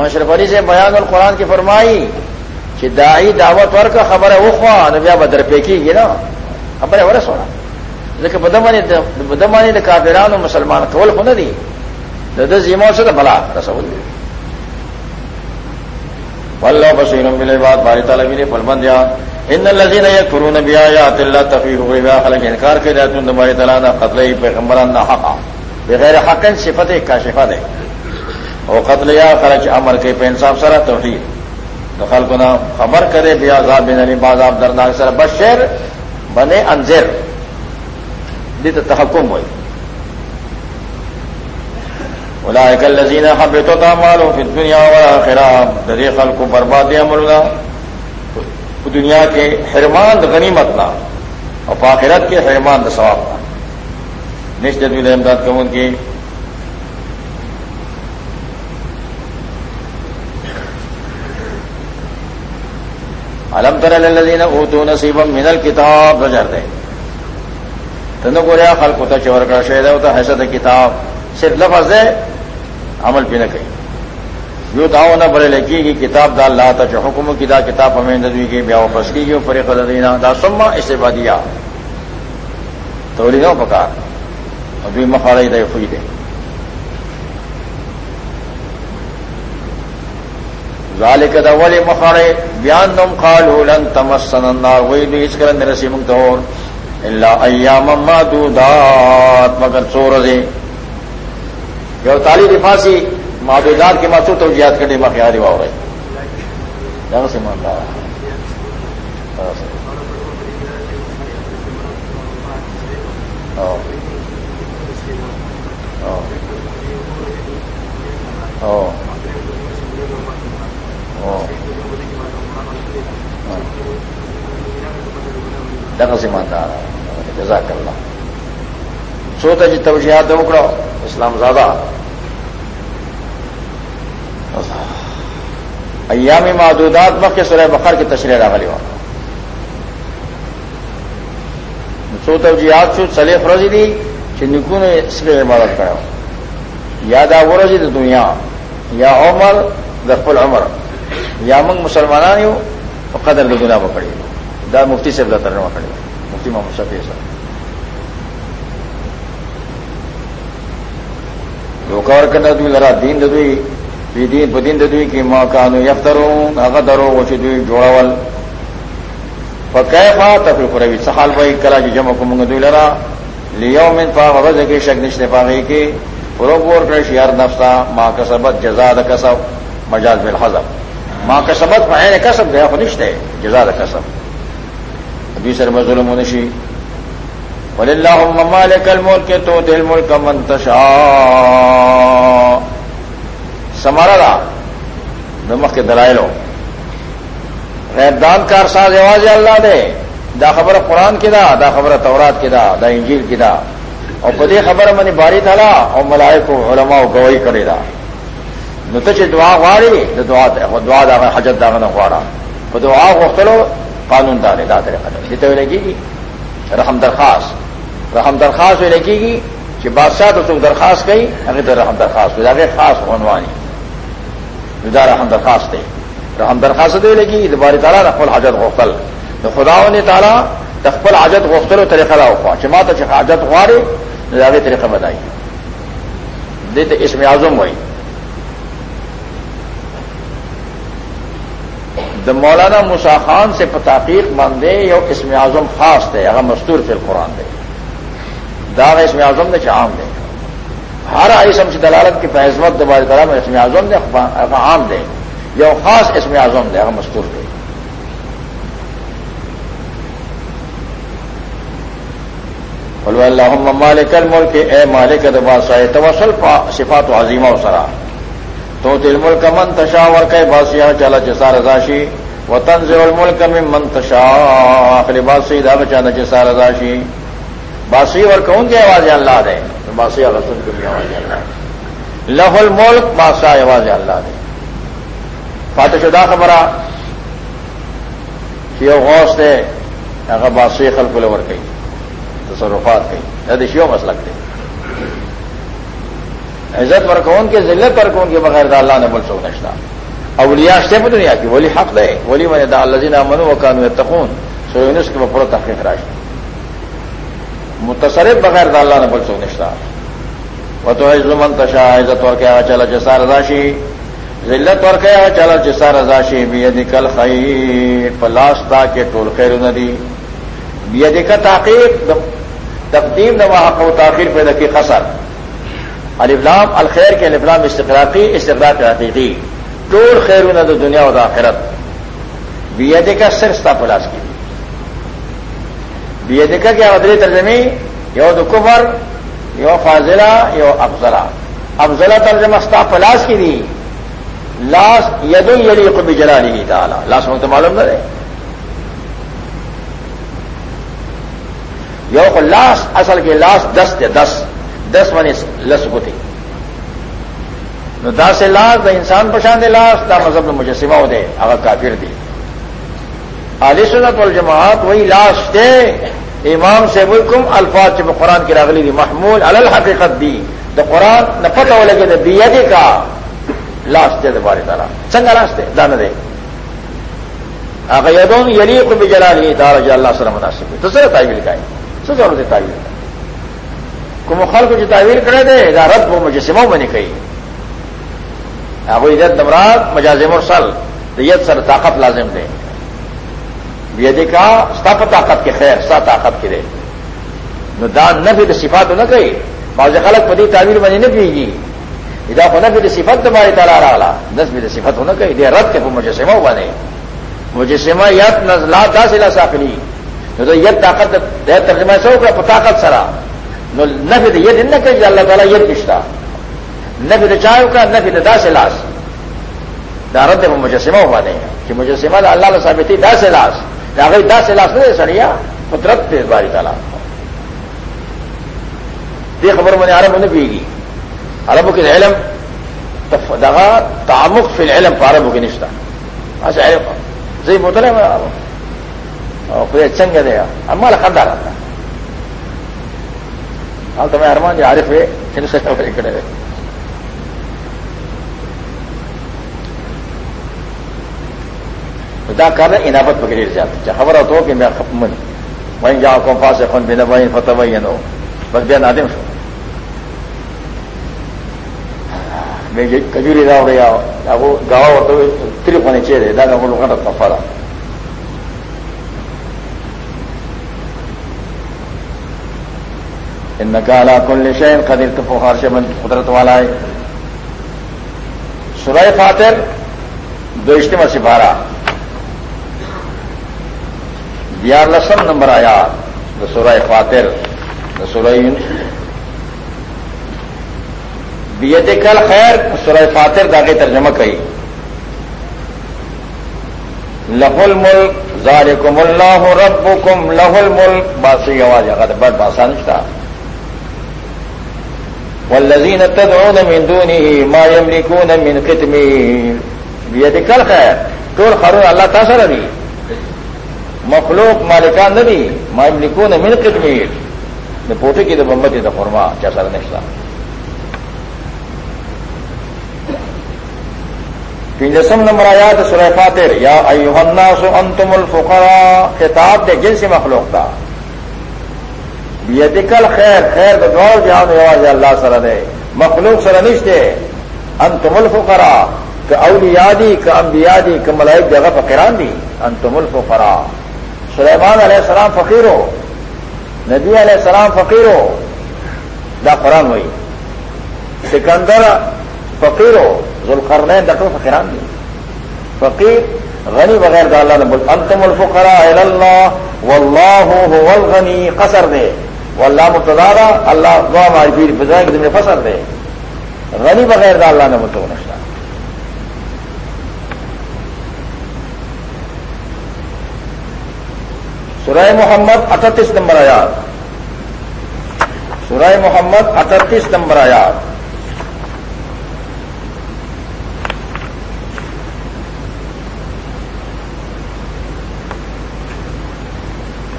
اشرف علی سے بیان القرآن کی فرمائی کہ دائی دعوت ور کا خبر ہے وہ خواہ نبیا بدر پہ کی گی نا؟ خبر ہے ورس ہونا۔ لیکن بدمانی بدمانی نے کافران و مسلمان کول کو نہ دی زیموں سے تو بلا رسول ولو بسین ملے بات باری تعالیٰ بھی نے پلبند یا ان لذین یہ کرو نبی آیا اللہ تفیح ہوئی، بیا خلق انکار کے جاتے تم باری تعالیٰ نہ قتل پیغمبران نہ حقا۔ بغیر حق صفت کا شفت ہے۔ وہ قتل یا خرچ امر کے پہ انصاف سرا توحید. دخل کو نہ خبر کرے بیا عذاب بن علی بازاب درناک سر بشر بنے انزر دی تحکم ہوئی. بلا کل لذین خبر تو تھا مالو پھر دنیا والا دری خل کو برباد عملنا دنیا کے حرمان غنیمت نہ اور پاخرت کے حرمان ثواب نہ نشت امداد کمن کی. الم تر الذین اوتوا نصیبا من الكتاب نظر دے۔ تنو کو ریا خلق ہوتا چور کا شہد ہوتا حسد کتاب۔ صرف لفظ ہے عمل بھی نہ کہیں یوں داؤ نہ بڑے لکی کی کتاب دال لاتا چو حکم کی، دا کتاب ہمیں ندوی کی بیا واپس کی گئی فریق دینا دا سما اسے بدیا تو نو پکار۔ ابھی مخاڑی دے خوئی دے۔ ذالک دا ولی مخاڑے بیان نم خالو لن تمسن النار، وی نو اس کرن رسی منگتور اللہ ایام معدودات مگر چور دے یو تالی دفاسی معدودات کے ماسو تو جیاد کرنے میں خیال ہوا ہو رہی جانا سے مانتا۔ دغه سیماندا جزاک الله سوته چې توجیهات وکړو، اسلام زاده. ایام معدودات مخکې سورہ بقر کې تشریح راغلی و سو توجیهات شو چلے فرض دي چې نکونه سره عبادت کړو یا دا ورځي د دنیا، یا عمر د خپل عمر. یا موږ مسلمانان یو، په قدر د ګناه وکړي دا مفتی صاحب دا ترجمه کړی مفتی محمد شفیع صاحب۔ وکور کنه دوی لرا دین د دوی بی دین په دین د دوی کې ما کانو یفترون هغه درو و چې دوی جوړول فکیفا تفریق روي سحال وای کلا چې جمع کوم دوی لرا؟ لیوم من فاغرز کې شک نشته پاږي کې پروګور کړی شیار نفسا، ما کسبت جزاء د کسب، مجاز بالحذف ما کسبت فعین کسب دی خو نشته جزاء د کسب۔ ابھی سر میں ظلم نشی۔ ولی اللہ مالک الملک تو دل ملک منتشا سمارا دا۔ نمک کے دلائلو غیردان کار ساز آواز اللہ دے۔ دا خبر قرآن کی دا دا خبر تورات کی دا دا انجیل کی دا۔ اور پدی خبر منی باری تھا اور ملائے کو علماء گواہی کرے دا۔ نتچ دعا غاری دعا دعا دا حجت دا غواڑا دعا غختلو قانون دار ہے دادر قدم جتنے ہونے کی گی رحم درخواست. رحم درخواست ہونے کی گی کہ بادشاہ تو تم درخواست گئی اگر تو رحم درخواست ہو جائے خاص عنوانی. جدا رحم درخواست ہے رحم درخواست دے لگی دوبارہ تعالیٰ رقبل حاجت غختل تو خدا نے تعالیٰ رقبل حاجت غختل و طریقہ لا ہوا چما تو حاجت غارے زیادہ طریقہ بتائی دیتے اس میں اعظم ہوئی. د مولانا مسا خان سے تحقیق ماندے یا اسم اعظم خاص دے، اگر مستور فی القرآن دے۔ داغ اسم اعظم نے عام دے۔ ہر آئسم سے دلالت کی فیضمت دوبارہ طرح میں اسم اعظم نے عام دے۔ یا خاص اسم اعظم دے، اگر مستور دے۔ بولو اللہ مالک الملک، اے مالک دبا سائے توسل صفات و عظیمہ و سرا۔ تو دل ملک من تشا ور کے باسیا چلا جسار رضاشی و تن سے ملک میں منتشا آخری باسی داغ چانا جسار رضاشی باسی اور کون کی آواز اللہ دے. باسی اللہ سن کی آواز اللہ لف الملک بادشاہ آواز اللہ دے. فاتح شدہ خبرہ. کہ یہ غوث دے. اگر باسی خلق لور گئی تصرفات گئی ادیشیوں مسلک دے. عزت ورکون کے، ذلت ورکون کے بغیر دا اللہ نے بول سو نشتا۔ اولیاء شتے پہ دنیا کی، ولی حق دے۔ ولی من دا الذین امنوا وكانوا يتقون سو یونس کے بپرو تحقیق راش متصرف بغیر دا اللہ نے بول سو نشتا۔ وہ تو عز من تشا عزت ور کے چلا جسا رضاشی۔ ذلت ور کے چلا جسا رضاشی۔ بید کل خیر پلاستا کے ٹول خیر ندی۔ بید کا تحقیق، تقدیم نہ وہاں کو تاخیر پیدا کی خسر۔ الفلام الخیر کے الفلام استقراقی استقراق حقیقی ٹول خیر نہ تو دنیا و آخرت. بی ایڈ کا صرف تھا پلاس کی. بی ایڈ کا کیا ادری ترجمی؟ یو تو یو فاضلہ، یو افضلہ. افضلہ ترجمہ ستا پلاس کی دی. لاس ید یلی کو بھی جلا نہیں تھا لاس میں تو معلوم نہ رہے. یو لاس، اصل کے لاس دس تھے دس دس منی لس کو تھی دا سے لاس دا انسان پچھان دے لاس دا مذہب مجسمہ ہو دے، اگر کافر دی۔ علی سنت والجماعت وہی لاش دے امام سے حکم الفاظ جب قرآن کی راغلی دی، محمول الحقیقت دی۔ دا قرآن نہ پتہ ہو لگے بیدی کا۔ لاش دے بارے تعالیٰ چنگا لاش دے دان دے۔ اگر یدون یلی کو بھی جلا تارا جا اللہ سلام مناسب تو سر تعویل کا سر ضرورت تعویل۔ کا کو مخال کو جو تعویل کرے دے دا رب کو مجسموں میں نہیں کہی اب عزت نمراد مجاز مرسل ید سر طاقت لازم دے یہ کا ستا طاقت کے خیر سا طاقت کے دے نو دان نہ بھی صفات نہ کہی بعض خلق پتی تعمیر بنی نہ پی گی ادا کو نہ بھی صفت تمہاری تلا رہا دس بھی صفت ہونا کہی دے رد کے مجھے بنے مجھے سما یت نزلہ دا سلا ساخلی تو ید طاقت دے ترجمہ سو کا طاقت سرا نہ بھی یہ دن نہ کہ اللہ تعالیٰ یہ پشتا نہ بھی چاہو کا نہ بھی دا سے لاس۔ دارت وہ مجسمہ ہوا دیں کہ مجسمہ اللہ ثابتی دا سے لاس۔ گئی دا سے لاس نہیں سڑیا، قدرت تیز باری تعالیٰ۔ یہ خبر میں نے عرب نہیں پی گی عرب کے علم دغا تعمق فی العلم پارب کی نشتہ اچھا عرب زی بوتل ہے خود چنگ دے۔ گا اما خدا رہتا ہاں تو میں ارمان جی عارف ہے کر انابت پکڑی جاتے خبر ہو تو کہ میں من وہیں جاؤ کو پاس فن بھی نہ وہیں فتح وہی نو بس بیا نادم شو۔ میں کجوری راو رہا گاؤں تو تری پانی چیرے دا گا ان کالا کل شین قدر تو فخار سے من قدرت والا ہے۔ سورہ فاتر، دو اجتماع سپارہ۔ یا لسم نمبر آیا دسورہ فاتر دسورہ بیت کل خیر، سورہ فاتر داغے ترجمہ کئی۔ لہ الملک، ذالکم اللہ ربکم، لہ الملک، باسی آواز، اگر بڑھ باسان تھا والذین تدعون من دونه ما يملكون من قتمیر بیت کل خیر. طول خرون اللہ تاثر دی مخلوق مالکان ندی مالکون من قدمیر نے پوٹے کی تو بمبتی دا فرما کیا سر نشتا پنجسم نمبر آیا تو سورہ فاتر یا ایوہ الناس انتم الفقراء. خطاب دے جن مخلوق تھا بیدکل خیر خیر تو دور جہاں اللہ سر دے۔ مخلوق سر نشتے۔ انتم الفقراء، کہ اولیادی کہ انبیادی کہ ملائک جگہ فقران دی۔ انتم الفقراء۔ سلیمان علیہ السلام فقیر ہو۔ نبی علیہ السلام فقیر ہو۔ دا قرآن ہوئی۔ سکندر فقیر ہو۔ ذوالقرنین ڈٹو فقیران دی۔ فقیر، غنی بغیر دا اللہ نے بول انتم الفقراء اللہ، واللہ هو الغنی، قصر دے۔ واللہ متدارا اللہ دعا ماربیر بزرگ میں فصل دے۔ غنی بغیر دا اللہ نے متونشتا سورہ محمد اٹھتیس نمبر آیات۔ سورہ محمد اٹھتیس نمبر آیات۔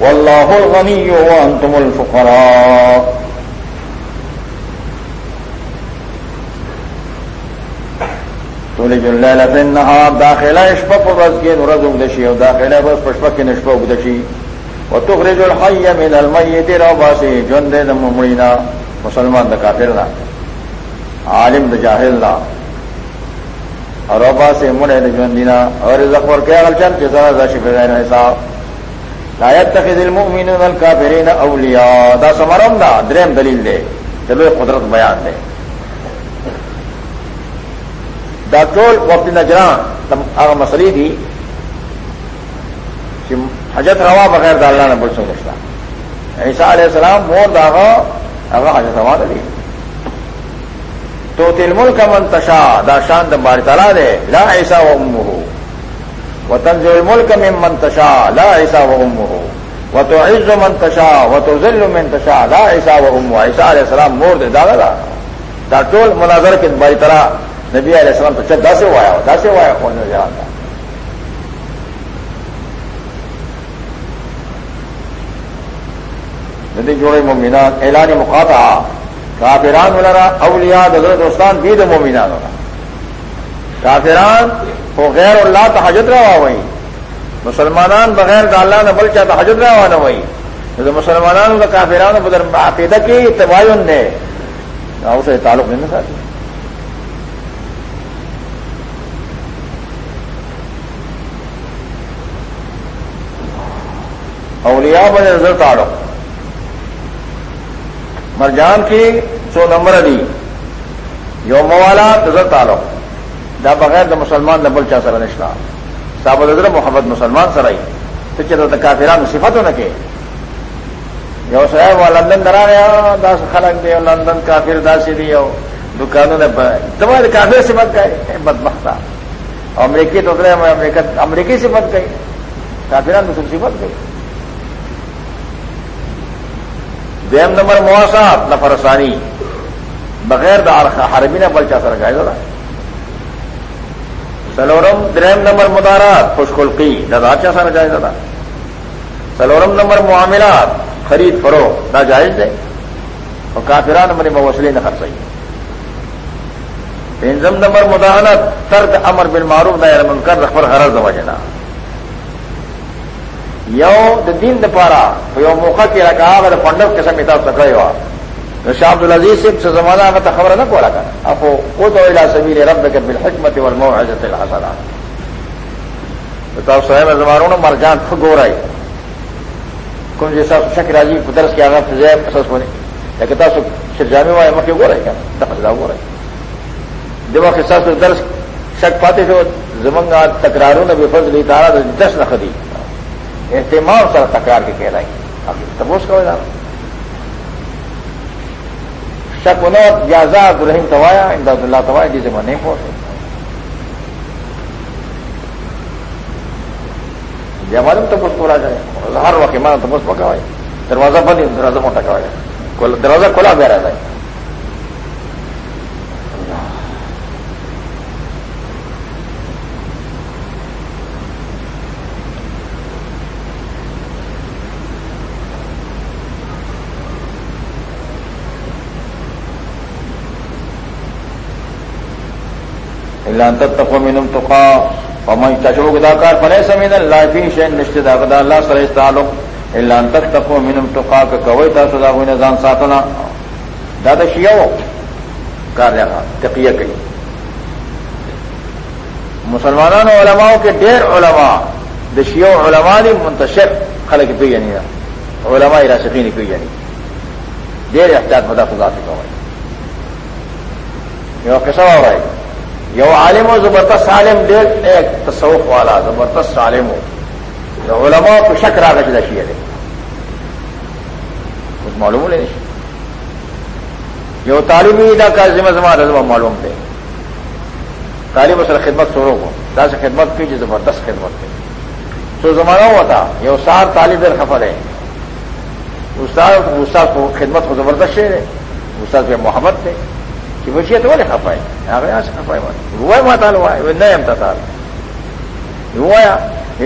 واللہ الغنی وانتم الفقراء تولج الليل في النهار داخل اشبق رزق رزق دشي وداخل بس پشپك نشبق دشي وتخرج الحي من الميت روباسي جند ممرينا مسلمان دا کافرنا. عالم دا جاہلنا. روبا سے مڑے دا جندنا اور رزق ورکے غلچن جزا دا شفر غیر حساب. لا يتخذ المؤمنون الكافرين اولیاء دا سمرم دا، دریم دلیل دے. چلو قدرت بیان دے. دا ٹول وقت نجران اگر مسئلے تھی کہ حجت روا بغیر داللہ نے بڑھ سکتا ایسا علیہ السلام مور داغا اگر حجت روا دلی تو تل ملک منتشا دا شان بار تلا دے. لا ایسا و ام ہو وہ تنز ملک میں منتشا لا ایسا و ام ہو وہ تو عز و منتشا وہ تو ذل منتشا لا ایسا و ام ایسا علیہ السلام مور دے، دادا دا. ٹول مناظر کے باری طرح نبی علیہ السلام تو چل دس ہوا ہے دس ہوا ہے کون نظر آتا ندی جوڑے مومنان، اعلان مقاطع کافران ولرا، اولیاء، حضرت دوستان بید مومنان ہونا۔ کافران وہ غیر اللہ تحجت رہا وہی مسلمانان بغیر اللہ نے بل چاہتا حجت رہا نہ وہی مسلمانان کا کافران بدر عقیدہ کی تباین نے۔ اسے تعلق نہیں ساتھی اولیاء بنے نظر تاڑو۔ مرجان کی سو نمبر علی۔ یوم والا نظر تالو دا بغیر دا مسلمان نبل چا سر نشتا صاحب نظر محمد مسلمان سرائی تو کافران صفت نہ کہ یو صاحب وہ لندن درا گیا دس خلق دے لندن کافر داسی دی دکانوں نے تمہارے کافر سے مت گئے بد امریکی تو امریکی سے مت گئی کافران مسلم سے مت گئی دیم نمبر مواسات نفرسانی بغیر دار حرمی نے بلچا سر گائے ذرا سلورم دریم نمبر مدارات خوشخلقی نہ سر جائے ذرا سلورم نمبر معاملات، خرید فروغ نہ جائز دے اور کافران نمبر موسلی نہ خرچ پنجم نمبر مداحنت، ترک امر بن معروف نہ من کر رخبر حرض وجنا یو د دین د پارا یو موقع کې راکا د پندو قسم ته تکړه یو نو شاه عبد العزيز سے زمانہ هغه خبره نه کوله کنه اپو او تو الى سبيل ربك بالحکمت والموعظه الحسنه تاسو سره زمارونو مرجان فګورای کوم چې تاسو شک راځي په درس کې هغه فزای اساس ونه لکه تاسو شرجامي وای مکه ګورای کنه دا فزا ګورای دغه کې تاسو درس شک پاتے پاتې شو زمونږه تکرارونه به فضل تعالی د دس نه خدي اہتمام سر تکرار کے کہہ رہی اب تبوس کا وجہ شک انوت جازا رحیم توایا امداد اللہ توایا جسے میں نہیں پہنچے جب ہمارے تبوس بولا جائے ہر وقت ہمارا تبوس پکا دروازہ بند دروازہ موٹا کا دروازہ کھلا بھی رہا ہے تتقو منم تقا ومن تشوق دا کار فلیس من اللہ فی شین نشت دا غدا اللہ سر استعلق الا ان تتقو منم تقا کا کوئی تا سدا ہوئی نظام ساتنا دا دا شیعو کار لگا تقیہ کئی۔ مسلمانان علماء کے ڈیر علماء، دا شیعو علماء دی منتشر خلق پی یعنی علماء راسقین پی یعنی؟ دیر احتیاط مدا خدا سے کوئی یہ قصہ ہو رہا ہے یو عالم و زبردست عالم ډېر ایک تصوف والا، زبردست عالم د علماء په شک راغی د شیعه دی. اوس معلومه نه یو طالبي دا کار ذمہ زما رضا معلوم دی. طالب سره خدمت شروع کو دا سے خدمت کی جو زبردست خدمت کی تو زمانہ ہوتا یہ استاد طالب در خفر ہے استاد استاد کو خدمت کو زبردست ہے استاد پہ محبت تھے چې وشي ته ولې خفای هغه یې خفای وای وای ما تعالی وای نه يم تعالی یوایا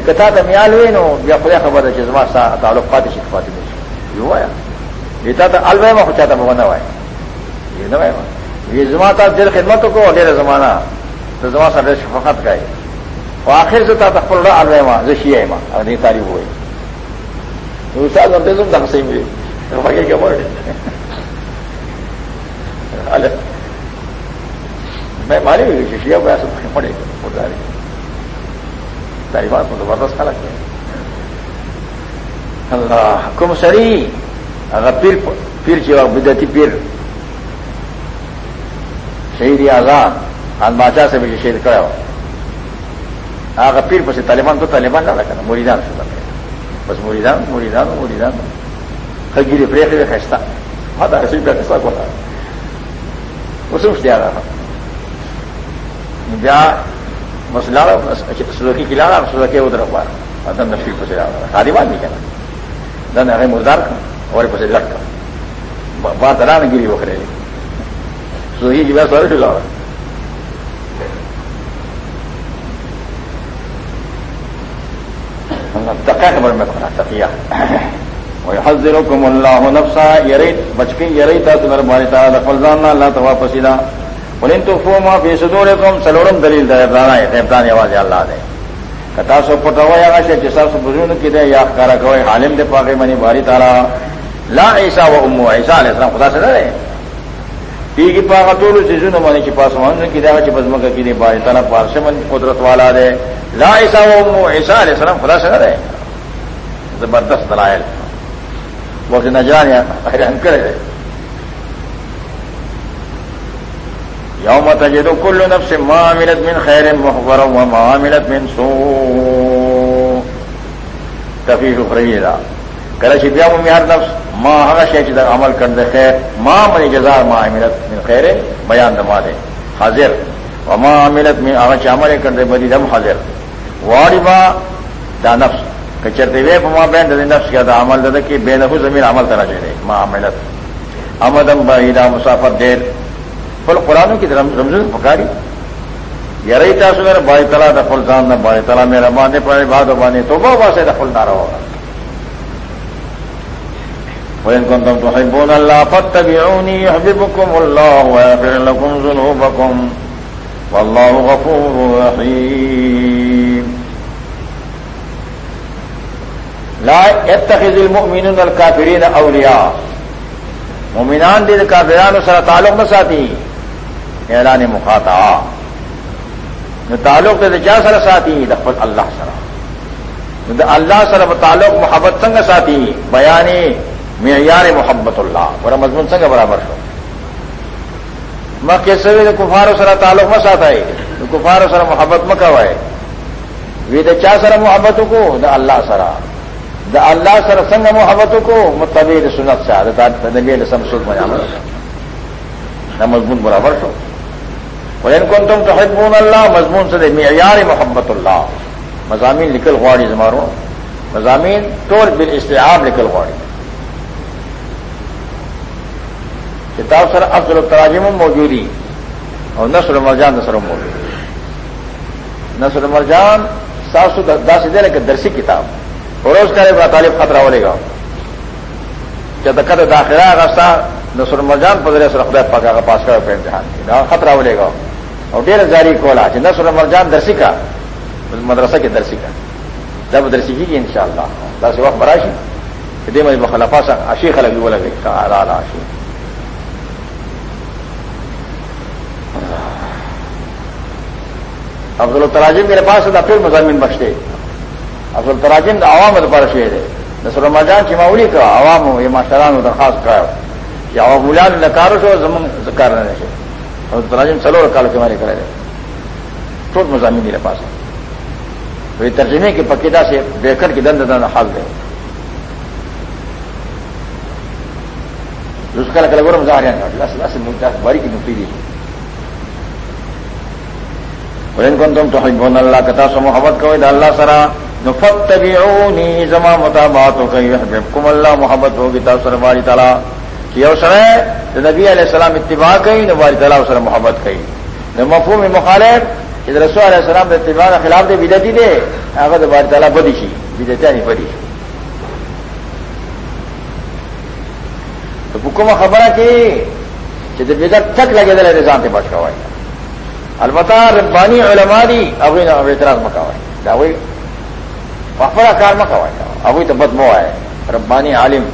کتا ته میال وینو بیا خو خبره چې زما سره تعلق پاتې شي پاتې شي یوایا دتا ته الوی ما خو چاته مونږ نه وای یې نه وای یې زما ته دل خدمت کو ډېر زمانہ تو زما سر شفقت کا ہے آخر سے تھا تخل رہا الوے ماں زشی ہے ماں اور نہیں تاری ہوئی استاد بنتے تم دم سے ملے کیا بول میں ماری ہوئی ششیا کو ایسا پڑے گا طالبان کو زبردست خلق ہے اللہ کم سری۔ اگر پیر پیر چیوا بدتی پیر۔ شہید آزاد آج بادشاہ سے بھی شہید کرا ہو اگر پیر پسی طالبان تو طالبان نہ رکھنا، مریدان سے بن بس مریدان مریدان مریدان۔ خگیری پریخ خیستا ہاں ایسے بھی خیستا کو تھا۔ اسے اس دیا رہا۔ تھا بیا مسئلہ اچھا، سلوکی کلانا سلوکی ادھر پارا دن نفی پسے خالی بات نہیں کہنا دن ارے مردار کا اور پسے لٹ بات رہا نا گری وکرے سلوکی کی بات سارے چلا تقیا خبر میں کھونا تقیا حضرکم اللہ نفسا یری بچ یری تھا تمہارے باری تعالیٰ فلزان اللہ تبا پسیدہ ولن تو فو ما فی صدورکم سلورم دلیل دا ابرانا ہے ابران آواز اللہ دے۔ کتا سو پٹوا یا شے جسا سو بزرگ کی دے یا کارا کوئی عالم دے پاگے منی باری تعالی۔ لا عیسا و امو عیسا علیہ السلام خدا سے نہ رہے پی کی پاگا طول سیزون منی کی پاس من کی دے چ بزمک کی دے باری تعالی پارش من قدرت والا دے لا عیسا و امو عیسا علیہ السلام خدا سے نہ رہے زبردست دلائل۔ وہ نجران یا حیران کرے یوم تجد کل نفس ما عملت من خیر محبرا وما عملت من سوء. تفیق فریدا کله چې بیا مې هر نفس، ما هغه شی چې د عمل کړل خیر، ما من جزاء ما عملت من خیر، بیان د ما ده حاضر. وما عملت من هغه چې عمل کړل بدی دم حاضر. واړی با دا نفس. کچرته وې په ما باندې د نفس کې دا عمل ده کې بے له زمين عمل ترا چي ما عملت امدم بعیدا مسافر دیر. فل قرآن کی رمضان پکاری یا رہی تھا سر بائی تلا دفل جان نہ بائی تلا، میرا باندھے پڑے باد بانے تو بہت باسے دفل نہ رہو وإن كنتم تحبون الله فاتبعوني يحببكم الله ويغفر لكم ذنوبكم والله غفور رحيم لا يتخذ المؤمنون الكافرين أولياء مؤمنان دي الكافران سر تعلق مساتي اعلان مخاطا تعلق دے جا سر ساتھی دفت اللہ سر۔ اللہ سر تعلق محبت سنگ ساتھی بیانی معیار محبت اللہ۔ برا مضمون سنگ برابر شو۔ میں کیسے کفار سر تعلق میں ساتھ آئے کفار سر محبت میں کب آئے وی دا چا سر محبت کو؟ دا اللہ سرا دا اللہ سر سنگ محبت کو؟ متبیر سنت سے نبی میں نہ مضمون برابر شو۔ وین کون تم تو اللہ مضمون سے معیار محبت اللہ مضامین لکل غواڑی زماروں مضامین طور بال استعاب لکل غواڑی کتاب سر افضل التراجم موجودی اور نسر المرجان نسر موجود نسر المرجان سات سو دس دے کہ درسی کتاب۔ اور اس کا طالب خطرہ بولے گا۔ جب دقت داخلہ راستہ نسر المرجان پذرے سر خدا پاکا کا پاس کرو پہ امتحان کی۔ خطرہ بولے گا۔ اور ڈیر جاری کولا نسر مرجان درسی کا، مدرسہ کے درسی کا۔ جب درسی کی ان شاء اللہ دس وقت براشی۔ دے مجھے خلفا سا اشی خلق بھی بولا آشی افضل التراجم میرے پاس تھا پھر مضامین بخشتے۔ افضل التراجم عوام پر شعر ہے نسر المرجان کی معولی کا عوام یہ ماشٹران درخواست کرا کہ عوام مولان نکارو سے زمن کر رہے۔ ہیں اور تراجم چلو رکھا لو تمہارے کرے ٹوٹ مضامین میرے پاس وہی ترجمے کی پکیدا سے بیکر کی دند دند حال دے۔ اس کا لگ رہا مزہ آ سے باری کی نکتی دی۔ ان کو تم تو بون اللہ کتا سو محبت کو اللہ سرا۔ نفت بھی زما متابات ہو گئی کم اللہ محبت ہوگی تا سر باری تعالیٰ۔ کہ اوسر ہے نبی علیہ السلام اتباع کئی نہ باری تعالیٰ اسر محبت کئی۔ نہ مفہوم مخالف ادھر رسول علیہ السلام اتباع کا خلاف دے بدتی دے اگر باری تعالیٰ بدی سی بدتیا نہیں بدی تو حکم خبر ہے کہ بدت تک لگے دے نظام سے بچ کا البتہ ربانی علماء دی ابھی نہ اعتراض مکاوائے کار مکاوائے ابھی تو بدمو ہے ربانی عالم۔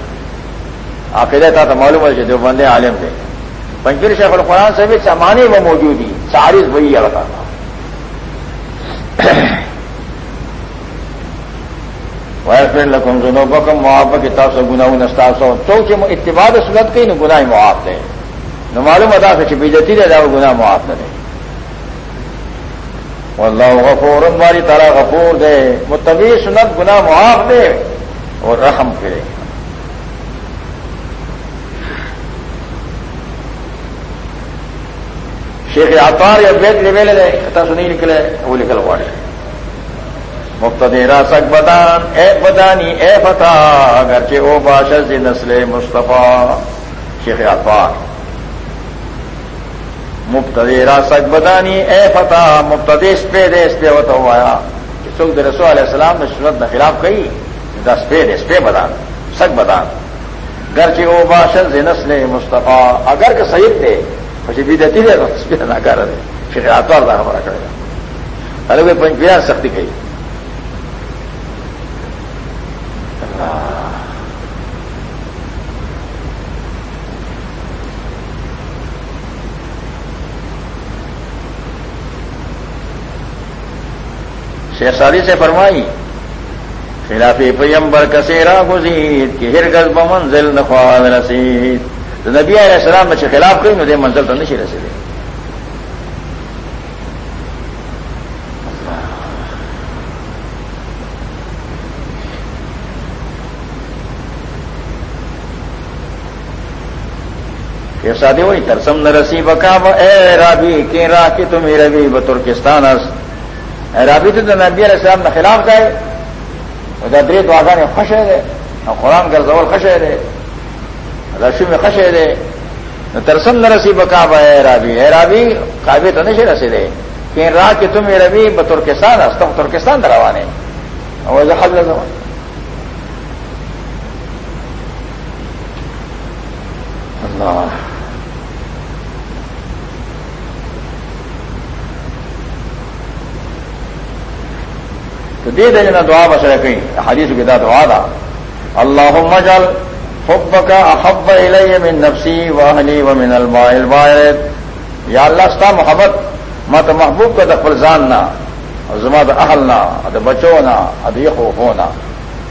عقیدہ تھا تو معلوم ہے جو بندے عالم تھے پنچیر شیخ القرآن سے بھی سامانی وہ موجود ہی۔ چالیس وہی لڑکا تھا ویسے لکھن سنو بکم معاف، کتاب سے گنا نستا سو تو اتباع سنت کی نہ گناہ معاف دے۔ نہ معلوم ادا سے چھپی جاتی رہے وہ گناہ معاف نہ دے۔ اللہ غفور ہماری طرح غفور دے۔ وہ طبی سنت گناہ معاف دے اور رحم کرے۔ شیخ آتار یا بیت لے لے اتنا سنی نکلے، وہ نکل پڑے مفتدیرا سک بدان، اے بدانی، اے فتح، اگرچہ او باشد نسل مصطفیٰ۔ شیخ آتار مبتدیرا سک بدانی، اے فتح مبتدی اس پہ دے اس پہ وط ہوا سکھ رسول علیہ السلام نے سنت نے خلاف کہی دس پہ دے اس پہ بدان، سک بدان۔ گرچہ او باشد نسل مصطفیٰ اگر کہ صحیح تھے مجھے بھی دیتی ہے تو اس پہ نہ کر رہے شیخ آتار دا ہمارا کرے گا ارے وہ پنچ بہار سختی کہی شیخ سادی سے فرمائی خلاف پیمبر کسیرا گزید کہ ہر بمنزل نخواد رسید نبی علیہ السلام میں خلاف کری مجھے منزل تو نہیں رسیدے یہ شادی ہوئی ترسم نہ رسی بکا اے رابی کے را کی تم ربی ب ترکستان رابی تو نبی علیہ السلام نے خلاف جائے ددری تو آگاہ نے خش ہے دے قرآن کا زور خش ہے دے رشو میں خش ہے دے ترسم نہ رسی بکا اے رابی اے رابی کابی تو نہیں رسی دے۔ کہ را کی تم ربی ب ترکستان تم ترکستان دروانے وہ خبر زمان اللہ۔ تو دے دے جنا دعا بس کہیں، حدیث کی دا دعا دا۔ اللہ مجل حب کا احب الیہ من نفسی واہلی و من الماء البارد یا اللہ ستا محبت مت محبوب کا دفل جاننا زما د اہل نہ اد بچونا اد یہ ہونا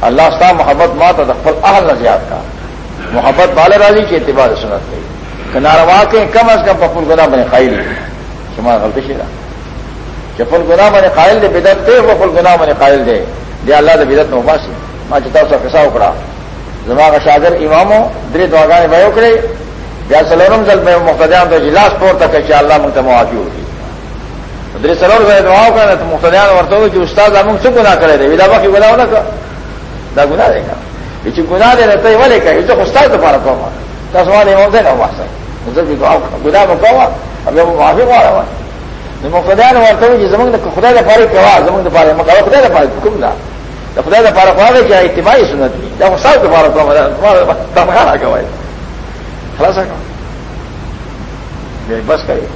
اللہ ستا محبت مات دفل اہل نہ زیاد کا. محبت بال راضی کی اعتبار سنت گئی کناروا کے کم از کم پپل گنا بنے خائی لی شمار غلطی شیرا کہ فل گنا میں نے قائل دے بدت دے وہ فل گنا میں نے قائل دے دے اللہ دے بدت میں ماں چتا سا کسا اکڑا زما کا شاگر اماموں دری دعا بھائی اکڑے یا سلورم زل میں مختدیان تو جلاس پور تک کہ اللہ منگ تم معافی ہوگی دری سلور بھائی دعا کرنا تو مختدیان ورتو گے کہ استاد ہم سے گنا کرے دے ودا باقی گنا نہ کر دا گنا دے گا یہ گنا دے رہتے والے کہ یہ تو استاد تو پارا کہا تسمان امام دے نا واسطہ دعا گنا میں کہا اب وہ معافی پا رہا ہے مقدان ورته چې زمونږ د خدای لپاره کوا زمونږ د لپاره مګر خدای لپاره کوم دا د خدای لپاره خو چې اجتماعي سنت دا خو ساده لپاره کوم دا دا ما کوي خلاص کړه بس کوي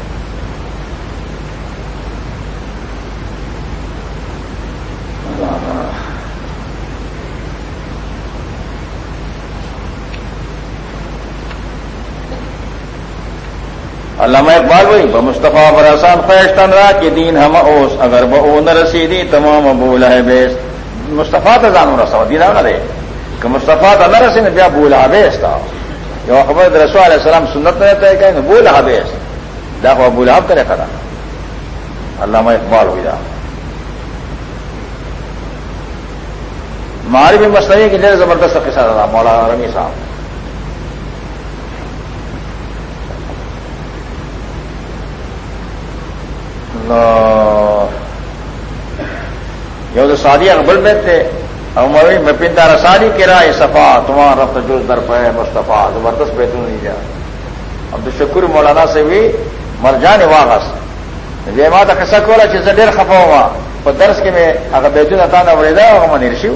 علامہ اقبال بھائی بمصطفیٰ براسان فیشتن را کہ دین ہم اوس، اگر بہ او نہ رسیدی، تمام بولا ہے بیس مصطفیٰ تو جانو رسا دینا نہ رے کہ مصطفیٰ تو نہ رسی بیا بولا بیس تھا یہ خبر رسول علیہ السلام سنت میں رہتا ہے کہ بولا بیس دیکھو بولا کرے کھڑا علامہ اقبال ہوئی ماری بھی مسئلہ کہ جیسے زبردست قصہ تھا مولانا رمی صاحب. اللہ یہ سادی اکبر میں تھے ہماری میں پنتا رسانی کے رائے صفا تمہارا رفت جو در پہ مصطفیٰ، زبردست بیتوں نہیں جا۔ عبد الشکر مولانا سے بھی مر جانے واغس یہ ماتا کسا کولا چیز ڈیر خفا ہوا۔ پر درس کے میں اگر بیتون اتا نہ بڑے دا ہم نرشیو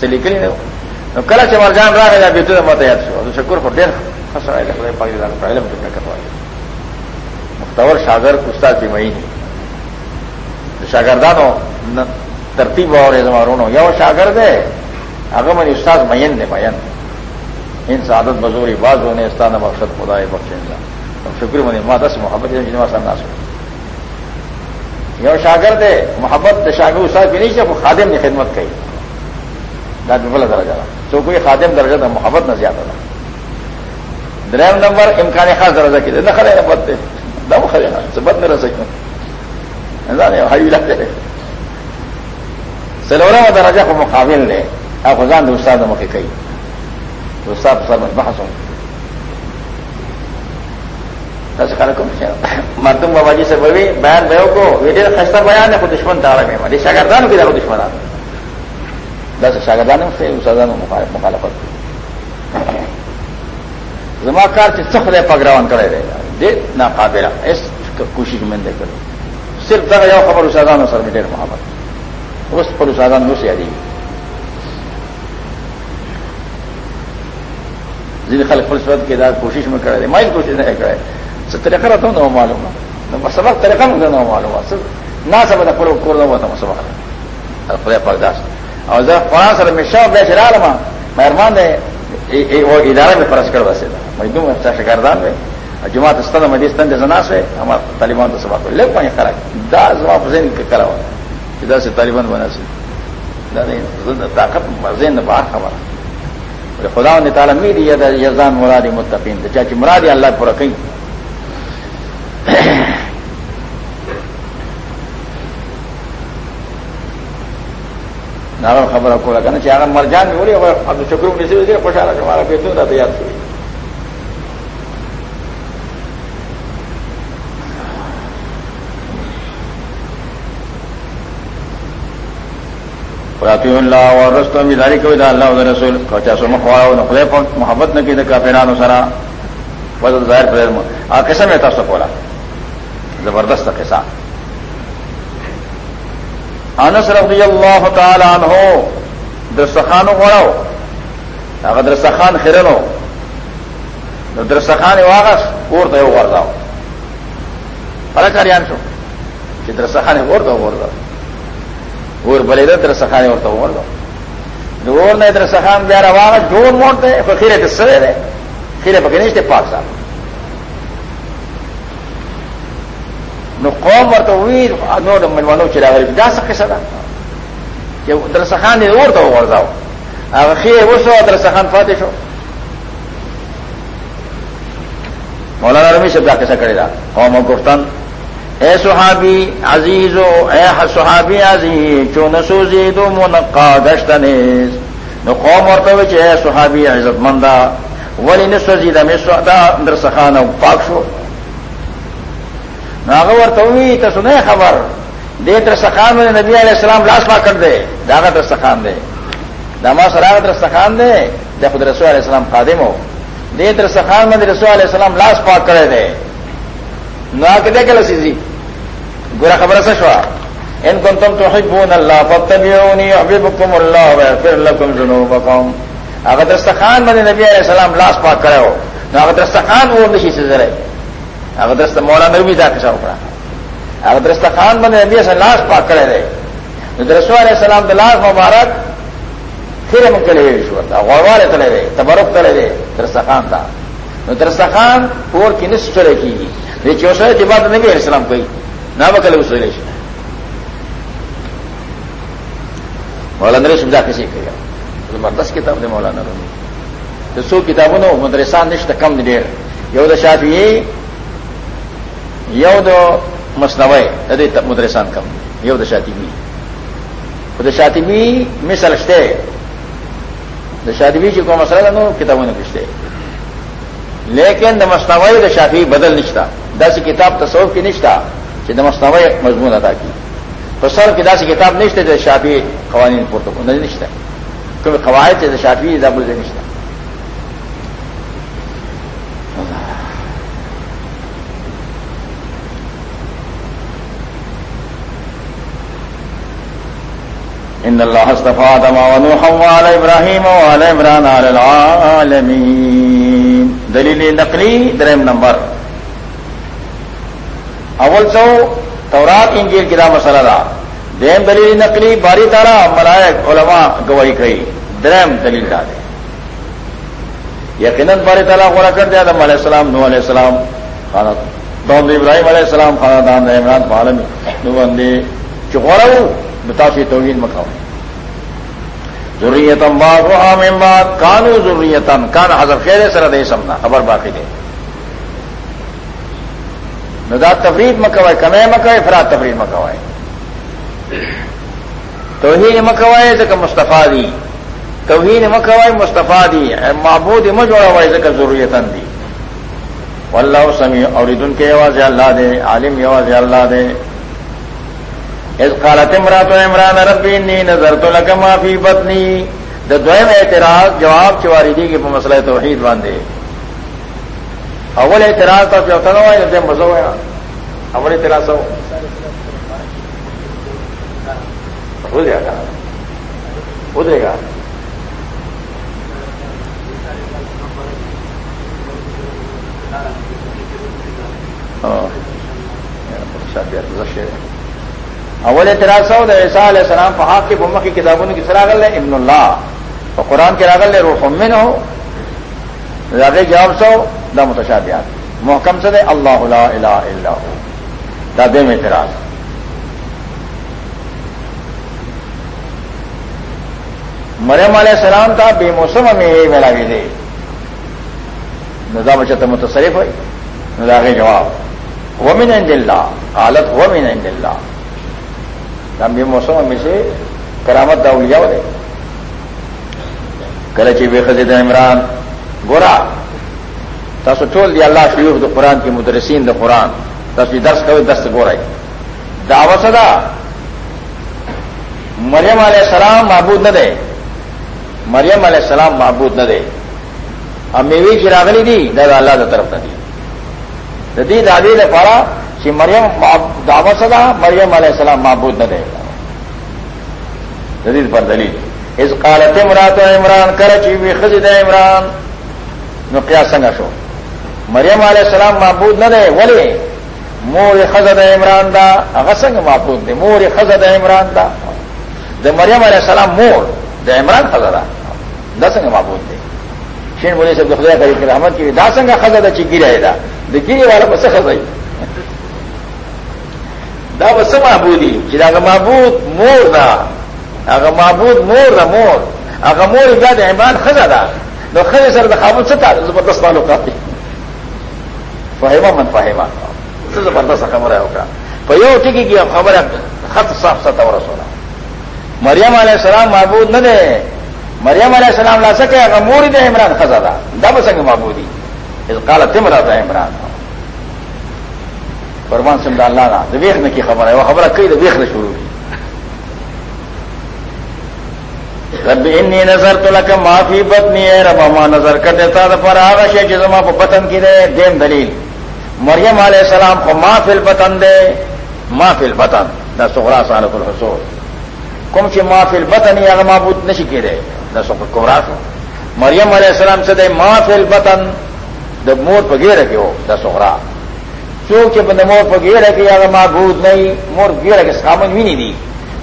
سے نکلی نہ کلا چ مر جان رہا ہے بیتون مت یاد شو۔ عبد الشکر پر ڈیر خسرا ہے پاکستان پہلے مجھے کروا مختور شاگر استاد کی مئی۔ شاگردانو ترتیب اور ازمارونو یو شاگرد ہے. اگر من استاد مین نے مین. ان سعادت بزوری باز ہونے استاد مقصد خدا بخش انسان. شکر منی. ماں دس محبت جنوا سننا سو یو شاگرد ہے. محبت شاگر استاد بھی نہیں وہ خادم نے خدمت کہی داد بلا درجہ تو کوئی خادم درجہ تھا محبت نہ زیادہ تھا درم نمبر، امکان خاص درجہ کی نہ خرے بد دم خرے بد نہ رہ سکوں ہائی لگتے سلورا درجہ کو مقابل لے آپ خزان استاد مکے کئی استاد سر بحث ہوں مردم بابا جی سے بڑی بیان بھائی کو ویڈیو خستہ بیان ہے خود دشمن تارا میں مجھے شاگردان کی طرح دشمن آتا دس شاگردان سے استاد مخالفت. زما کار سے سخت پگراون کرے رہے گا دے نہ قابل اس کوشش میں دے کر صرف در جاؤ خبر اسادان سر مٹے محبت. اس پر اسادان میں سے آ جن خلق فلسفت کے دار کوشش میں کرے میں کوشش نہیں کرے سب طریقہ رہتا ہوں نہ معلوم سبق طریقہ میں نہ معلوم ہے نہ سب پورا کور نہ ہوتا سبق۔ خدا پرداست اور جب قرآن سر میں شوق ہے شرار ماں مہربان ہے وہ ادارے میں فرض کر ویسے تھا میں دوں اچھا شکردان میں جماعت استاد مدیستان کے زنا سے ہمارا طالبان تو سبق لے پائیں کرا دا جماعت حسین کرا ہوا ادھر سے طالبان بنا سے طاقت زین باہر ہمارا خدا نے تعالیٰ می دیا تھا یزان مرادی متقین تھا چاچی مرادی اللہ پورا کہیں نارم خبر کو لگا نا چاہے مر جان بھی بولی اب چکرو میں سے خوش ہمارا بیٹوں تھا تو یاد ہوئی اللہ اور رست میں داری کو اللہ علیہ رسول کوچا سو مخوا خدے محبت نہ کی کا پیران سرا بدل ظاہر پھر آ قسم ہے تھا سکولا زبردست قصہ انس رضی اللہ تعالی عنہ درستخان غوړاو هغه درستخان خیرنو نو درستخان واغس ورته یو ورځاو فلکاریان شو چې درستخان ورته ورځاو اور بلے در سکھانے اور تو اور دو۔ دور نے ادھر سخان بیا روا جوڑ موڑتے خیرے تو سرے رہے خیرے پکے نہیں تھے پاک صاحب نو قوم ورته وی نو د منوانو چې راغلي دا څه قصه ده چې در سخان دې ورته ورځاو هغه خیر وسو در سخان فاتح شو۔ مولانا رمی سے دا قصه کړی دا۔ قوم گفتن اے صحابی عزیز و اے صحابی عزیز، چو نسو زیدو منقا گشتنیز. نو قوم ورطوی چه اے صحابی عزت مندا ولی نسو زیدہ میں سعدا در سخانا پاک شو. نو آغا ورطوی تسو نئے خبر، دے تر سخان میں نبی علیہ السلام لاس پاک کر دے داغا تر سخان دے داما سراغ تر سخان دے دے خود رسول علیہ السلام خادم ہو. دے تر سخان میں رسول علیہ السلام لاس پاک کرے دے. نو آ کے دیکھ لسی گورا خبر سے شوا. ان کو تم تو حبون اللہ فتبعونی حبیبکم اللہ ویغفر لکم ذنوبکم. اگر دستخان میں نبی علیہ السلام لاس پاک کرے ہو. نو اگر دستخان وہ نشی سے ذرے اگر دست مولانا نبی جا کے سو پڑا اگر دستخان میں نبی سے لاس پاک کرے رہے نو درسو علیہ السلام دلاس مبارک پھر ہم چلے ہوئے شور تھا غوالے چلے رہے تبرک چلے رہے درستخان تھا نو درستخان پور کی نصف چلے کی گی. یہ چوسے کی بات نبی علیہ السلام کوئی نہ بکل اس ویلے مولانا نے سمجھا کسی کہ زبردست کتاب دے مولانا رومی تو سو کتابوں نے مدرسان نشت کم ڈیر یو د شافی یو د مسنوی دے مدرسان کم یو د شاتی بھی د شاتی بھی مثل شتے د شاتی بھی کو مسئلہ نو کتابوں نے کشتے لیکن د مسنوی د شافی بدل نشتا دس کتاب تصوف کی نشتا چې د مصنوعي مضمون ادا کی په سر کې داسې کتاب نشته د شافعي قوانین پورته نه، نشته. کوم قواعد چې د شافعي دا بل نشته. ان الله اصطفى آدم ونوحا وعلى ابراهيم وعلى عمران على العالمين. دلیل نقلی درم نمبر. اول سو تورات انجیل کی دا مسئلہ دا دیم دلیل نقلی باری تارا ملائک علماء گواہی کئی درم دلیل ڈالے یقیناً باری تعالیٰ غورا کر دیا آدم علیہ السلام نو علیہ السلام خانہ محمد ابراہیم علیہ السلام خانہ دان عمران عالم نو بندے چغورا ہوں بتافی توہین مکھاؤ ضروریتم باد عام امباد کانو ضروریتم کان حضر خیر سر دے سمنا خبر باقی دے ندا تفرید مکوائے کمے مکوائے افراد تفرید مکوائے توہین مکوائے تو مصطفیٰ دی. توہین مکوائے مصطفیٰ دی. معبود مجوڑا وائے ذکر ضروریت دی. واللہ سمی اور ان کے آواز اللہ دے عالم آواز اللہ دے اس قالت امرات و عمران، ربی انی نظر تو لکا ما فی بطنی. دا دویم اعتراض، جواب چواری دی کہ مسئلہ توحید باندھے اول اعتراض تو جو تنوع ہے مزہ ہوا اول اعتراض ہو جائے گا۔ ہو جائے گا۔ ہاں۔ اول اعتراض سو عیسا علیہ السلام فہاق کی بما کی کتابوں کی سراغل ہے ابن اللہ۔ اور قرآن کے راغل ہے روح من ہو زیادہ جواب سو، دا متشادیات محکم سے دے، اللہ لا الہ الا ہو۔ دادے میں اعتراض۔ مریم علیہ السلام تھا بے موسم میں یہ ملا دے۔ نظام بچت متصرف ہوئی۔ نظاغ جواب۔ ومن عند اللہ حالت ومن عند اللہ ہم بے موسم میں سے کرامت دا اولیاء دے۔ کلچی بے خزید عمران۔ گورا، تاسو ټول دی الله شیوخ د قران کې، مدرسین د قران تاسو درس کوي درس ګورای دعوه صدا مریم علیہ السلام معبود نه ده مریم علیہ السلام معبود نہ دے اب میوی کی راغلی دی دا اللہ کی طرف نہ دی ددی دادی نے پڑا کہ مریم دعوت سدا مریم علیہ السلام معبود نہ دے جدید پر دلیل. اس قالت مرات عمران کر چی خزد عمران؟ نو کیا سنگا شو؟ مریم علیہ السلام معبود نہ دے ولی مور خزد عمران دا اغسنگ معبود دے مور خزد عمران دا دے مریم علیہ السلام مور د عمران خزر دا دا څنګه معبود دی؟ شین بولې صاحب د خدای کریم رحمت کې دا څنګه خزر ده چې ګیره ده؟ د ګیره والا په څه دا به څه معبودي چې دا معبود مور ده. هغه معبود مور ده، مور. هغه مور بیا د عمران خزر ده. نو خزر سره د خامل څه تعلق زبردست تعلقات دي فهمه من فهمه څه زبردست خبره وکړه په یو ټکی کې خبره خط صاف ستا ورسوله. مریم علیہ السلام معبود نہ دے مریم علیہ السلام لا سکے اگر موری دے عمران خزا تھا دب سنگ معبودی اس کالا تم رہا تھا عمران. قربان سمد اللہ نا دیکھنے کی خبر ہے وہ خبر کئی تو دیکھنا شروع کی رب انی نظر تو لکم معافی بطنی ہے رب اما نظر کر دیتا تو پر آغش ہے جزما کو پتن کی دے، دین دلیل۔ مریم علیہ السلام کو ما فل دے، ما فل پتن نہ سغرا سانک الحصول کوم چې ما فی البطن هغه معبود نشي کېده دا څه په کورا مریم علیه السلام څه ده ما فی البطن د مور په ګیره کې وو دا سغرا څوک چې مور په ګیره کې هغه معبود نه مور ګیره کې سامن ویني دي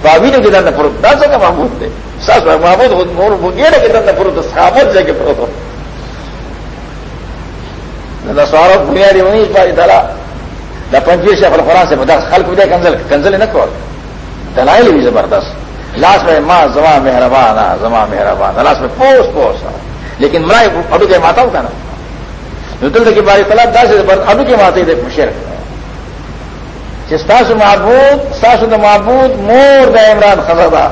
باوینو کې دنه پر دا څنګه معبود ده ساس معبود خود مور په ګیره کې دنه پر د سامن ځای کې پروت دا سوال بنیادی ونی په دلا دا پنځه شیخ القرآن سے مدار خلق دې کنزل کنزل نه کول. دلایل وی زبردست. لاس میں ماں زما مہربان زما مہربان لاس میں پوس پوس. لیکن مرائے ابو کے ماتا ہوتا نا دل کی باری طلب دس ابو کے ماتے دے شیر ستاس محبود ستاس مور دا عمران خزا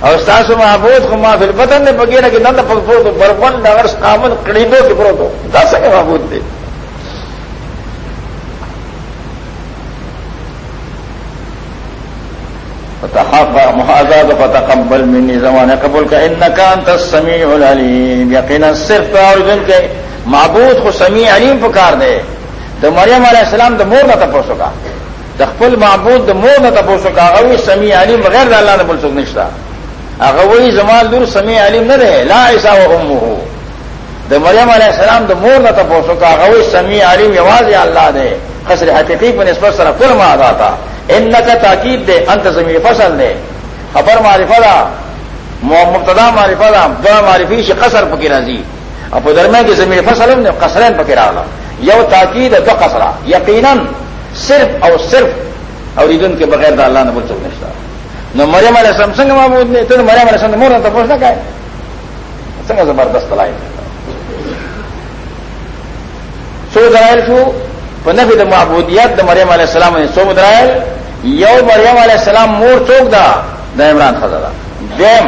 اور ستاس محبود کو ماں پھر بدن نے بگیرا کہ نند پکو تو بربن اگر کامن کڑیدو کے پرو تو دس کے محبود تھے محاذات فتقبل منی زمانہ قبول کا. انك انت السميع العليم یقینا صرف اور دن کے معبود کو سمیع علیم پکار دے. تو مریم علیہ السلام تو مور نہ تپوسو کا خپل معبود د مور نہ تپوسو کا اگر سمیع علیم بغیر اللہ نے بول سک نشتا اگر وہی زمان دور سمیع علیم نہ رہے لا ایسا و امه. د مریم علیہ السلام د مور نہ تپوسو کا اگر وہی سمیع علیم یواز اللہ دے خسر حقیقی پر نسبت سر کل ما ادا تھا ان تاکید دے انت زمین فصل دے خبر معرفہ دا مبتدا معرفہ دا دو معرفی سے قصر پکی راضی اب درمیان کی زمین فصل نے قصرین پکی رہا یو تاکید دو قصرا یقیناً صرف اور صرف اور عید کے بغیر دا اللہ نے بول چکے نو مریم علیہ السلام سنگ معبود نے تو مریم علیہ السلام مور تو پوچھنا کا ہے سنگ زبردست لائے سو درائل شو۔ نفی د معبودیت د مریم علیہ السلام نے سو درائل یو مریم علیہ السلام مور چوک دا د عمران خزا دا۔ دیم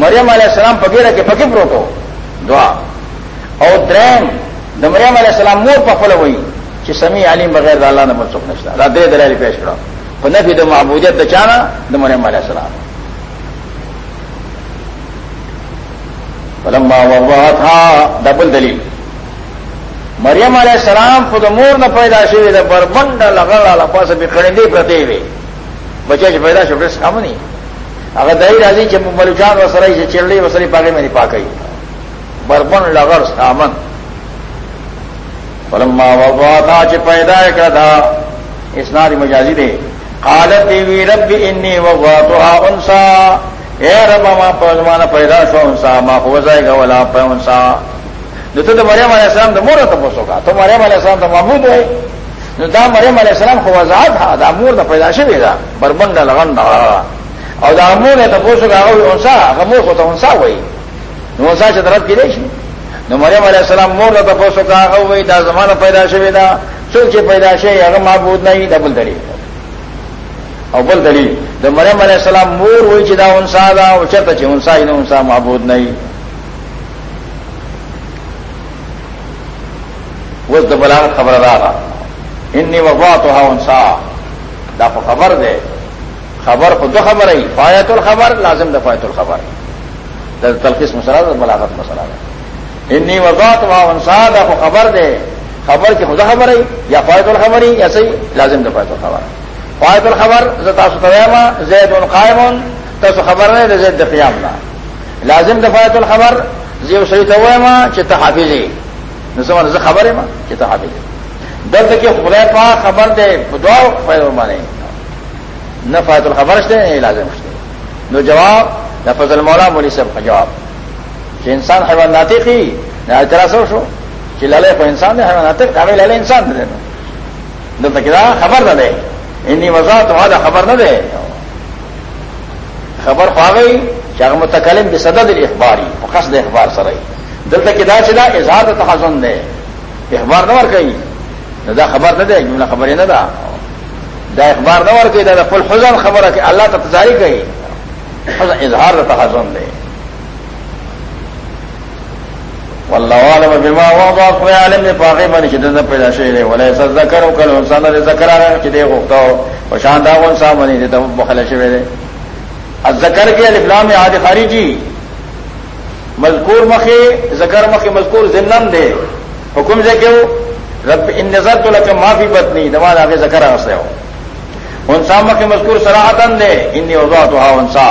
مریم علیہ السلام پگیرہ کے پکی پروتو دعا۔ او درم د مریم علیہ السلام مور پفل ہوئی۔ چې سمی علیم بغیر د الله نه بل نشته دا درې دلایل پیش کړو په نفي د معبودیت د چانه د مریم علیہ السلام. فلما وضعتها دبل دلیل. مریم علیہ السلام خود مور نه پیدا شوی د بربند لغړه لپاسه به کړندې پرته وي بچا چې پیدا شو ډېر کم نه هغه دای راځي چې ملوچان وسره چې چړلې وسره پاګې مې پاکي بربند لغړ سامان فلما وضعتها چې پیدا کړه دا اسناد مجازي دی قالت دیوی رب انی وضعتها انسا۔ اے رب، ما پزمانه پیدا شو انسا، ما خوځای غولا په انسا۔ نو ته د مریم علیه السلام د مور ته پوسو کا ته مریم علیه السلام ته محمود وای نو دا مریم علیه السلام خو وضاحت دا مور د پیدا شوی دا، بربند لغن او دا مور ته پوسو کا او انسا هغه مور خو ته انسا وای نو انسا چې درت کې دی شي نو مریم علیه السلام مور ته پوسو کا او دا زمانہ پیدا شوی دا څوک چې پیدا شي هغه معبود نه دی بل دلیل. او بل دلیل، د مریم علیه السلام مور وای چې دا انسا دا او چرته چې انسا نه انسا معبود نه اس دبلان خبر ادا ان وفا تو انسا. دا خبر دے خبر خود خبر آئی فایت الخبر، لازم دفایت الخبر. تلخیص مسئلہ بلاغت مسئلہ ہے انی وفا تو انسا دا خبر دے. خبر کی خدا خبر آئی یا فایت الخبر ہی ایسے ہی لازم دفایت الخبر. فایت الخبر زتا ستیاما زید القائم تس خبر نہیں زید دقیام لازم دفایت الخبر زیو سری تو چت حافظی نسمان زه خبره ما چې ته حافظ دلته کې خدای پاک خبر دے دعا فائدہ مانے نہ فائد الخبر شته، نه لازم شته. نو جواب، لفظ المولا مولی صاحب کا جواب. چې انسان حیوان ناطقي نه اعتراض شو چې لاله په انسان نه حیوان ناطق، هغه لاله انسان دی. دلته کې دا خبر نه ده انی وضاحت هذا خبر نه ده خبر خواغی چې هغه متکلم بصدد الاخباری په قصد اخبار سره دلته کې دا چې دا اظهار د تحزن دی. اخبار نه ور کوي دا خبر نه دی، جمله خبرې نه ده. دا اخبار نه ور کوي دا خپل حزن خبره کوي الله ته تزاری کوي. حزن، اظهار د تحزن والله عالم بما وضع خو عالم نه پاغه باندې چې دنه پیدا شوی دی. ولې ذکر او کله انسان د ذکر هغه چې دی غوښتو او شان دا ون سامنے دې ته مخله شوی دی. الذکر کې الف لام عاد خارجي مذکور مخی ذکر مخی مذکور ضمن دے حکم سے کیوں رب ان نظر تو لکم معافی بدنی دماغ آگے ذکر ہنسے ہو انسا مخی مذکور سراہتن دے انی وضا تو ہا انسا.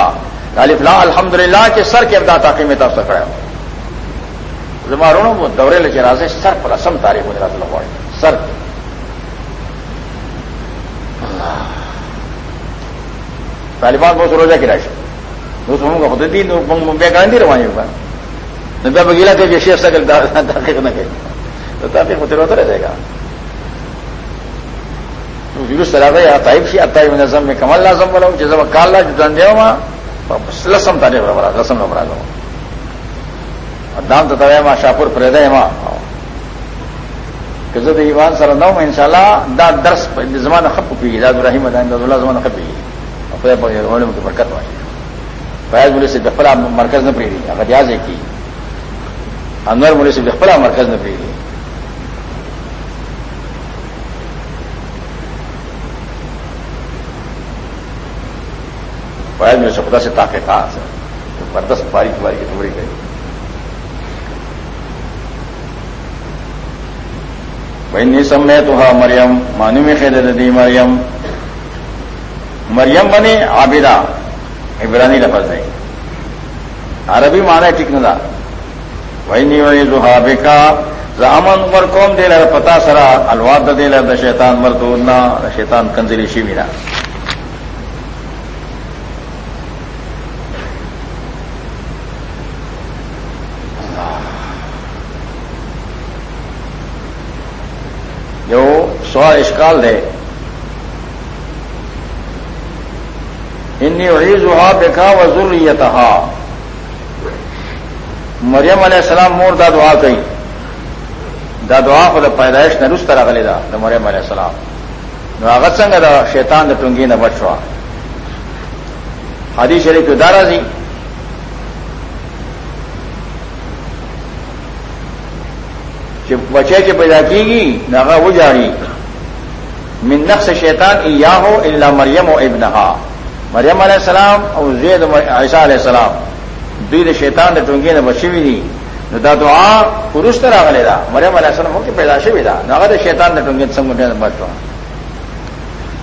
الف لا الحمد للہ کے سر کے ابدا تاقی میں تب سکڑے ہو زماروں وہ دورے لے چرازے سر پر اسم تاریخ ہو جاتا لگوڑے سر. طالبان بہت روزہ کی راشی دوسروں کا خود دین بے گاندھی روانی ہوگا نو بیا بګیلا کې شیخ سره تحقیق نه کوي. نو تحقیق متر وته رہے گا نو ویرو سره یا طيب شي اتای منظم میں کمال لازم ولو چې کال لا جدان دیو لسم تاریخ برابر لسم برابر دام ته توای ما، شاپور پرې ده ما۔ که زه د ایمان سره نو ان شاء الله دا درس په زمانه خپ پیږي دا ابراهیم دا د الله زمانه خپ پیږي په په علم کې برکت وایي فیض مولوی سے خپل مرکز نه پریږي هغه جاز کی انور مولوی سے خپل مرکز نه پریږي فیض مولوی سے خدا سے تاکہ تھا زبردست باری کی باری کی ٹوڑی سم میں سمے تو ہاں مریم مانو میں خیر دی مریم مریم بنے عابدہ عبرانی لفظ ہے۔ عربی مانا ٹک نہ وہی نہیں وہی زحابے کا زامن عمر قوم دے لر پتا سرا، الواد دے لر د شیطان مردود نہ شیطان کنزلی شی اشکال دے۔ انی عیز ہوا دیکھا وزر مریم علیہ السلام مور دا دعا کئی دا دعا خود پیدائش نے رس طرح گلے دا دا مریم علیہ السلام۔ نو آغت سنگ دا شیطان دا ٹنگی نہ بچوا حدیث شریف دارا دی بچے کے پیدا کی گی نہ وہ جاری من نقص شیطان یا ہو اللہ مریم و ابنہا. مریم علیہ السلام اور زید عیسیٰ علیہ السلام. دید شیطان نے ٹونگی نے بچی دی دا دعا پورش طرح گلے دا. مریم علیہ السلام ہو کہ پیداشی بھی دا. نہ شیطان نے ٹونگی سنگ بچوا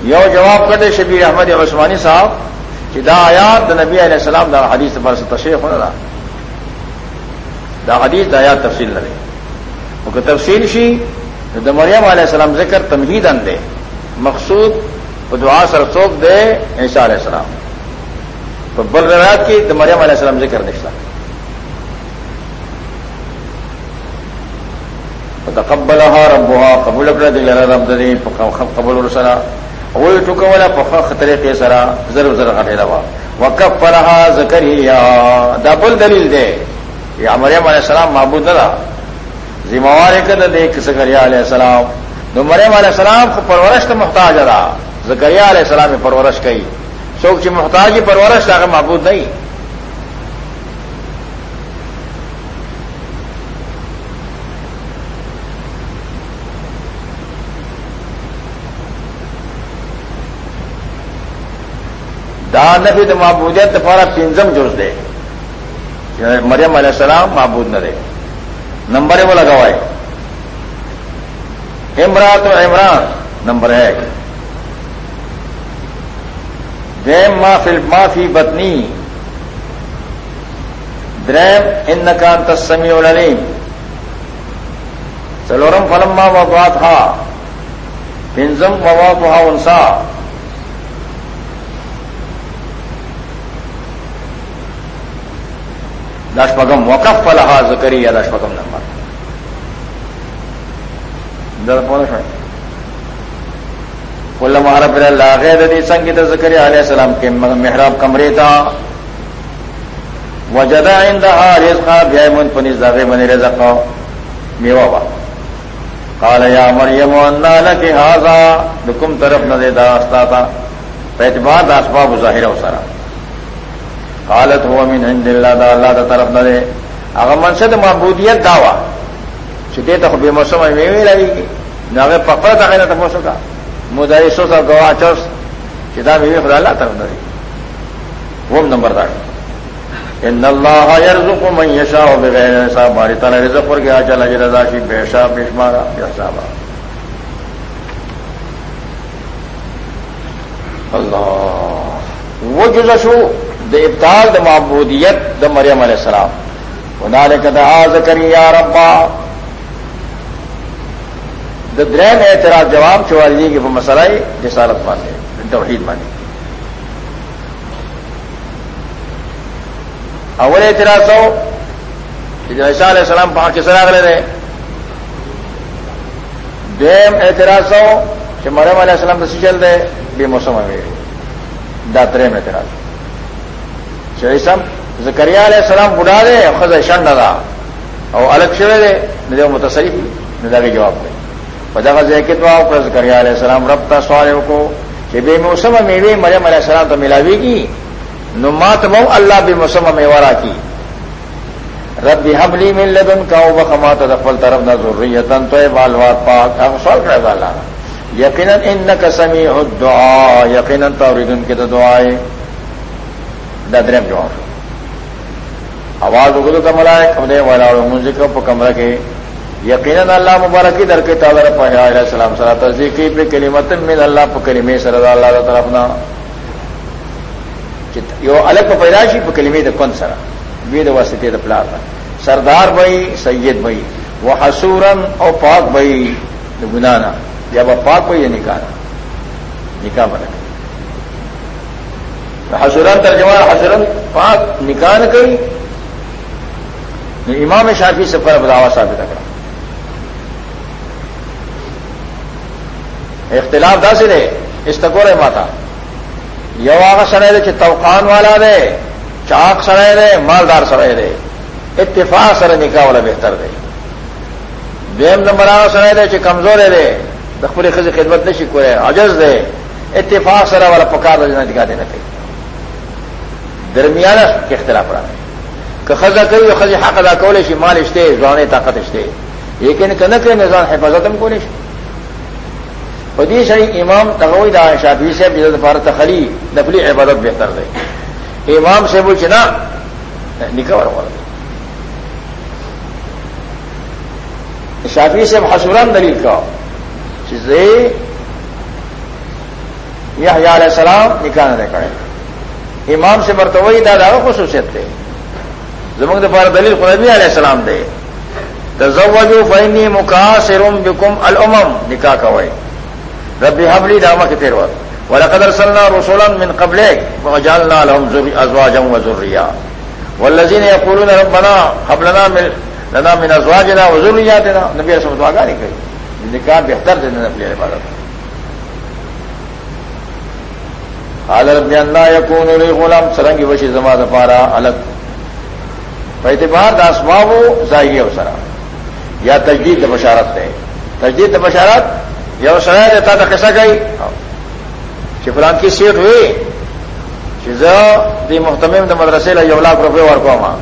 یو جواب کرتے شبیر احمد عثمانی صاحب کہ دا آیات دا نبی علیہ السلام دا حدیث پر سے ہونا دا دا حدیث دا آیات تفصیل لگے وہ تفصیل شی دا مریم علیہ السلام ذکر تمہید دے مقصود دعا سرسوک دے عیسیٰ علیہ السلام۔ تو بل روایت کی تو مریم علیہ السلام ذکر نشتا قبل ربها، قبول کړه د لاره رب دې قبول ورسره وې ټوکوله په خطرې کې سره زر زر غټه دا وکفرها زکریا۔ دا بل دلیل دی یا مریم علیہ السلام معبود نه ده ذمہوار کده دې زکریا علیہ السلام۔ نو مریم علیہ السلام کو پرورش ته محتاج را زکریا علیہ السلام پرورش کړي څوک چې محتاجی پرورش هغه معبود نه دا نفی د معبودیت لپاره پنځم جز دی. یعنی مریم علیہ السلام معبود نه دی. نمبر وہ لگوائے عمرات و عمران، نمبر ایک۔ دیم ما فی ما فی بطنی۔ دریم ان کا تسمی العلیم۔ سلورم، فلما وضعت ہا پنزم وضعت ہا انسا۔ دشپگم، وقف فلحا زکری یا دشپگم نمبر کل محرب اللہ غیر دی سنگیت زکری علیہ السلام کے محراب کمرے تھا وجدا عندها رزقا، بیا من پنځ دغه باندې رزق میوا وا قال یا مریم ان لك هذا لكم طرف نه دا استا تا. په اعتبار د اسباب ظاهره وسره قالت، هو من عند الله. دا الله دا طرف نه هغه منشد معبودیت داوا چې دې ته به موسم میوي لري ناغه پخپله دغه نه تاسو کا مدعی سو سو گواہ چوس چې دا میوي خدای الله طرف نه نمبر دا ان اللہ یرزق من یشاء بغیر حساب باری تعالی رزق پر گیا چلا جی رضا شی بے شاہ بے شمارا بے حساب اللہ وہ جزا شو د ابتال د معبودیت د مریم علیہ السلام هنالک دعا زکری یا ربا د درین اعتراض جواب چوالی کی په مسله رسالت باندې توحید باندې اول اعتراض ہو کہ علیہ السلام پہاڑ کے سر اگلے رہے دیم اعتراض ہو کہ مریم علیہ السلام تو چل دے، بے موسم میں داترے میں اعتراض۔ چیسم زکریا علیہ السلام بڑھا دے خز شن نہ اور الگ شرے دے نہ متصریف ندا کے جواب دے۔ وجہ کا ذکر دعا کر زکریا علیہ السلام ربتا سوال کو کہ بے موسم میں مریم علیہ السلام تو ملاوی کی نمات مو اللہ بھی مسم میں ورا کی رب حملی من لدن کا بخمات دفل طرف نہ ضروریتن تو بالوات پاک. سوال کرے والا یقیناً ان کا سمی دعا یقیناً تورید ان کے تو دعائے ددرم جو آواز اگلو کا ملائے کمرے والا اور منزل کو کمرہ کے یقیناً اللہ مبارکی در کے تعدر پہ علیہ السلام صلاح تصدیقی پہ کلیمت من اللہ پہ کلمے صلی اللہ طرف نہ یو الگ پیداشی په کلمې د کون سره وی د واسطه د پلار سردار بھائی، سید بھائی۔ وہ حسورن او پاک بھائی د ګنانا یا به پاک بھائی نکاح نکاح بنا۔ حسورن ترجمه حسورن پاک نکاح نه کوي امام شافی سفر بداوا ثابت کړه اختلاف دا سے دے استقور ماتا۔ یواغ سڑے دے توقان والا دے چاک سڑے دے، مالدار سڑے دے۔ اتفاق سر نکاح والا بہتر دے۔ دیم نمبر آ سڑے دے کمزور دے دخل خز خدمت نہیں شکو عجز دے۔ اتفاق سر والا پکار رجنا دکھا دینا چاہیے درمیانہ کے اختلاف رہا ہے کہ خزا کری خز حق ادا کولے شی مال اشتے زوان طاقت اشتے لیکن کنک نظام حفاظت ہم کولے شی پدی شاہی امام تغوی دا شافی سے بجد فارت خلی نفلی عبادت بہتر دے امام سے وہ نکور والا شافی سے حسوران دلیل کا چیزیں یہ علیہ السلام نکاح نہ کرے امام سے مرتبہ دادا خصوصیت تھے زمنگ دفار دلیل قربی علیہ السلام دے تزوجو فینی مکاسرم بکم الامم نکاح کا وئی ربی حبلی داما کے تیرور ولقد ارسلنا رسولا من قبلك وجعلنا لهم ازواجا وذريا والذين يقولون ربنا هب لنا من لنا من ازواجنا وذرياتنا۔ نبی رسول اللہ دعا نہیں کری۔ نکاح بہتر دے نبی عبادت۔ قال رب اللہ يكون لي غلام۔ سرنگی وشی زما دفارا الگ۔ اعتبار دا اسباب ظاہری اوسرا۔ یا تجدید بشارت ہے تجدید بشارت یا سرا دیتا تھا کیسا گئی فلان کی سیٹ ہوئی دی محتمیم د مدرسے لا یو لاکھ روپئے اور کو ماں